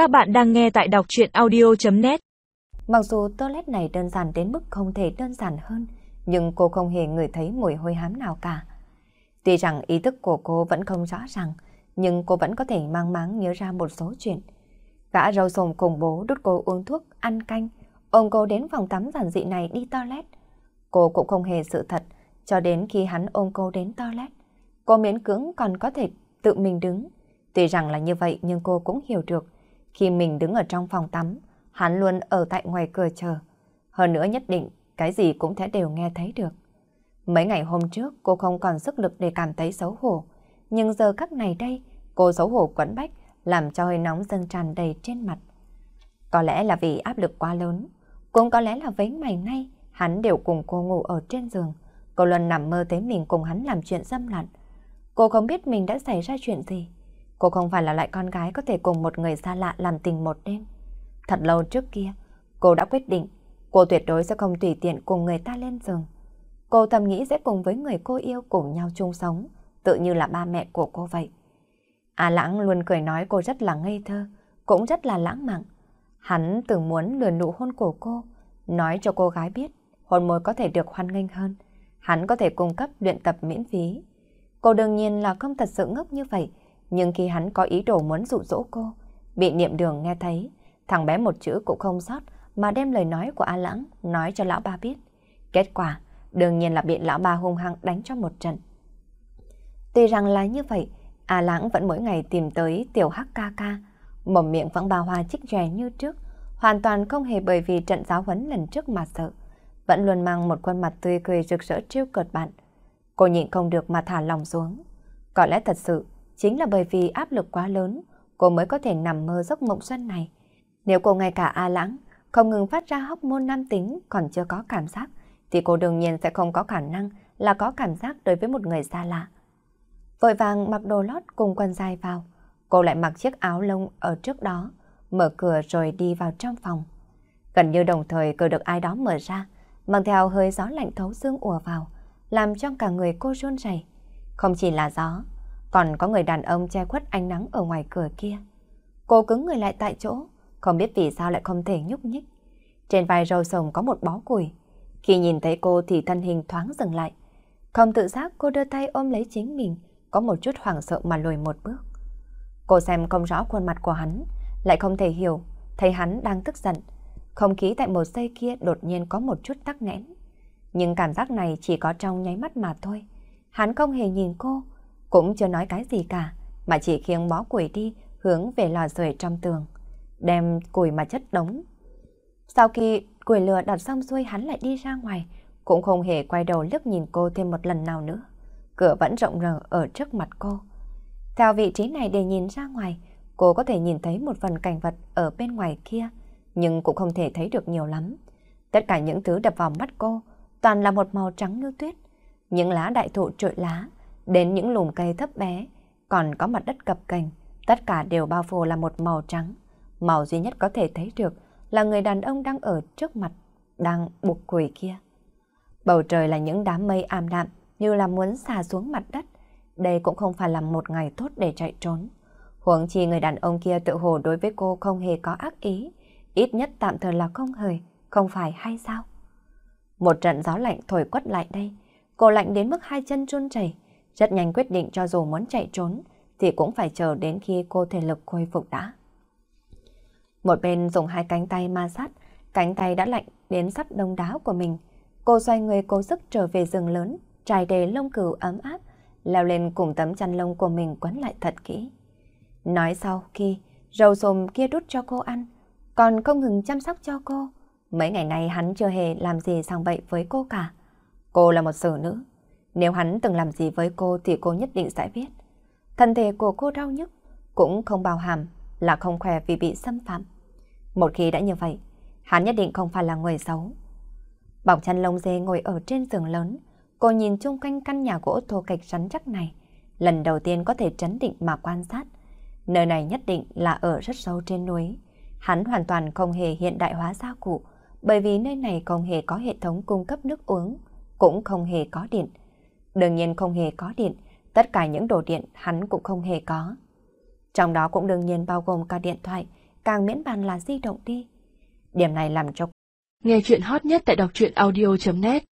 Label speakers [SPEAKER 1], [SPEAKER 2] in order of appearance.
[SPEAKER 1] Các bạn đang nghe tại đọc chuyện audio.net
[SPEAKER 2] Mặc dù toilet này đơn giản đến mức không thể đơn giản hơn, nhưng cô không hề ngửi thấy mùi hôi hám nào cả. Tuy rằng ý thức của cô vẫn không rõ ràng, nhưng cô vẫn có thể mang máng nhớ ra một số chuyện. Gã râu sồm cùng bố đút cô uống thuốc, ăn canh, ôm cô đến phòng tắm giản dị này đi toilet. Cô cũng không hề sự thật, cho đến khi hắn ôm cô đến toilet. Cô miễn cưỡng còn có thể tự mình đứng. Tuy rằng là như vậy nhưng cô cũng hiểu được, khi mình đứng ở trong phòng tắm, hắn luôn ở tại ngoài cửa chờ. Hơn nữa nhất định, cái gì cũng sẽ đều nghe thấy được. Mấy ngày hôm trước cô không còn sức lực để cảm thấy xấu hổ. Nhưng giờ các ngày đây, cô xấu hổ quẫn bách, làm cho hơi nóng dâng tràn đầy trên mặt. Có lẽ là vì áp lực quá lớn, cũng có lẽ là với ngày nay, hắn đều cùng cô ngủ ở trên giường. Cô luôn nằm mơ thấy mình cùng hắn làm chuyện dâm lặn. Cô không biết mình đã xảy ra chuyện gì. Cô không phải là loại con gái có thể cùng một người xa lạ làm tình một đêm. Thật lâu trước kia, cô đã quyết định cô tuyệt đối sẽ không tùy tiện cùng người ta lên giường. Cô thầm nghĩ sẽ cùng với người cô yêu cùng nhau chung sống, tự như là ba mẹ của cô vậy. A Lãng luôn cười nói cô rất là ngây thơ, cũng rất là lãng mạn. Hắn từng muốn lừa nụ hôn của cô, nói cho cô gái biết hôn môi có thể được hoan nghênh hơn. Hắn có thể cung cấp luyện tập miễn phí. Cô đương nhiên là không thật sự ngốc như vậy, nhưng khi hắn có ý đồ muốn dụ dỗ cô, bị niệm đường nghe thấy, thằng bé một chữ cũng không sót mà đem lời nói của A Lãng nói cho lão ba biết. Kết quả, đương nhiên là bị lão ba hung hăng đánh cho một trận. Tuy rằng là như vậy, A Lãng vẫn mỗi ngày tìm tới tiểu hắc ca ca, mồm miệng vẫn bao hoa chích chòe như trước, hoàn toàn không hề bởi vì trận giáo huấn lần trước mà sợ. Vẫn luôn mang một khuôn mặt tươi cười rực rỡ trêu cợt bạn. Cô nhịn không được mà thả lòng xuống. Có lẽ thật sự, chính là bởi vì áp lực quá lớn, cô mới có thể nằm mơ giấc mộng xuân này. Nếu cô ngay cả A Lãng không ngừng phát ra hóc môn nam tính còn chưa có cảm giác, thì cô đương nhiên sẽ không có khả năng là có cảm giác đối với một người xa lạ. Vội vàng mặc đồ lót cùng quần dài vào, cô lại mặc chiếc áo lông ở trước đó, mở cửa rồi đi vào trong phòng. Gần như đồng thời cửa được ai đó mở ra, mang theo hơi gió lạnh thấu xương ùa vào, làm cho cả người cô run rẩy. Không chỉ là gió, còn có người đàn ông che khuất ánh nắng ở ngoài cửa kia. Cô cứng người lại tại chỗ, không biết vì sao lại không thể nhúc nhích. Trên vai râu sồng có một bó củi. Khi nhìn thấy cô thì thân hình thoáng dừng lại. Không tự giác cô đưa tay ôm lấy chính mình, có một chút hoảng sợ mà lùi một bước. Cô xem không rõ khuôn mặt của hắn, lại không thể hiểu, thấy hắn đang tức giận. Không khí tại một giây kia đột nhiên có một chút tắc nghẽn. Nhưng cảm giác này chỉ có trong nháy mắt mà thôi. Hắn không hề nhìn cô, cũng chưa nói cái gì cả, mà chỉ khiêng bó củi đi hướng về lò sưởi trong tường, đem củi mà chất đống. Sau khi củi lửa đặt xong xuôi hắn lại đi ra ngoài, cũng không hề quay đầu liếc nhìn cô thêm một lần nào nữa. Cửa vẫn rộng rờ ở trước mặt cô. Theo vị trí này để nhìn ra ngoài, cô có thể nhìn thấy một phần cảnh vật ở bên ngoài kia, nhưng cũng không thể thấy được nhiều lắm. Tất cả những thứ đập vào mắt cô toàn là một màu trắng như tuyết. Những lá đại thụ trội lá, đến những lùm cây thấp bé, còn có mặt đất cập cành, tất cả đều bao phủ là một màu trắng. Màu duy nhất có thể thấy được là người đàn ông đang ở trước mặt, đang buộc quỷ kia. Bầu trời là những đám mây ảm đạm như là muốn xà xuống mặt đất. Đây cũng không phải là một ngày tốt để chạy trốn. Huống chi người đàn ông kia tự hồ đối với cô không hề có ác ý, ít nhất tạm thời là không hời, không phải hay sao? Một trận gió lạnh thổi quất lại đây, cô lạnh đến mức hai chân run chảy, rất nhanh quyết định cho dù muốn chạy trốn thì cũng phải chờ đến khi cô thể lực khôi phục đã. Một bên dùng hai cánh tay ma sát, cánh tay đã lạnh đến sắp đông đáo của mình. Cô xoay người cố sức trở về rừng lớn, trải đầy lông cừu ấm áp, leo lên cùng tấm chăn lông của mình quấn lại thật kỹ. Nói sau khi râu xồm kia đút cho cô ăn, còn không ngừng chăm sóc cho cô. Mấy ngày nay hắn chưa hề làm gì sang bậy với cô cả. Cô là một xử nữ, nếu hắn từng làm gì với cô thì cô nhất định sẽ biết. Thân thể của cô đau nhức, cũng không bao hàm là không khỏe vì bị xâm phạm. Một khi đã như vậy, hắn nhất định không phải là người xấu. Bọc chân lông dê ngồi ở trên giường lớn, cô nhìn chung quanh căn nhà gỗ thô kịch rắn chắc này. Lần đầu tiên có thể trấn định mà quan sát. Nơi này nhất định là ở rất sâu trên núi. Hắn hoàn toàn không hề hiện đại hóa gia cụ, bởi vì nơi này không hề có hệ thống cung cấp nước uống, cũng không hề có điện. Đương nhiên không hề có điện, tất cả những đồ điện hắn cũng không hề có. Trong đó cũng đương nhiên bao gồm cả điện thoại, càng miễn bàn là di động đi. Điểm này làm cho
[SPEAKER 3] Nghe chuyện hot nhất tại đọc truyện audio.net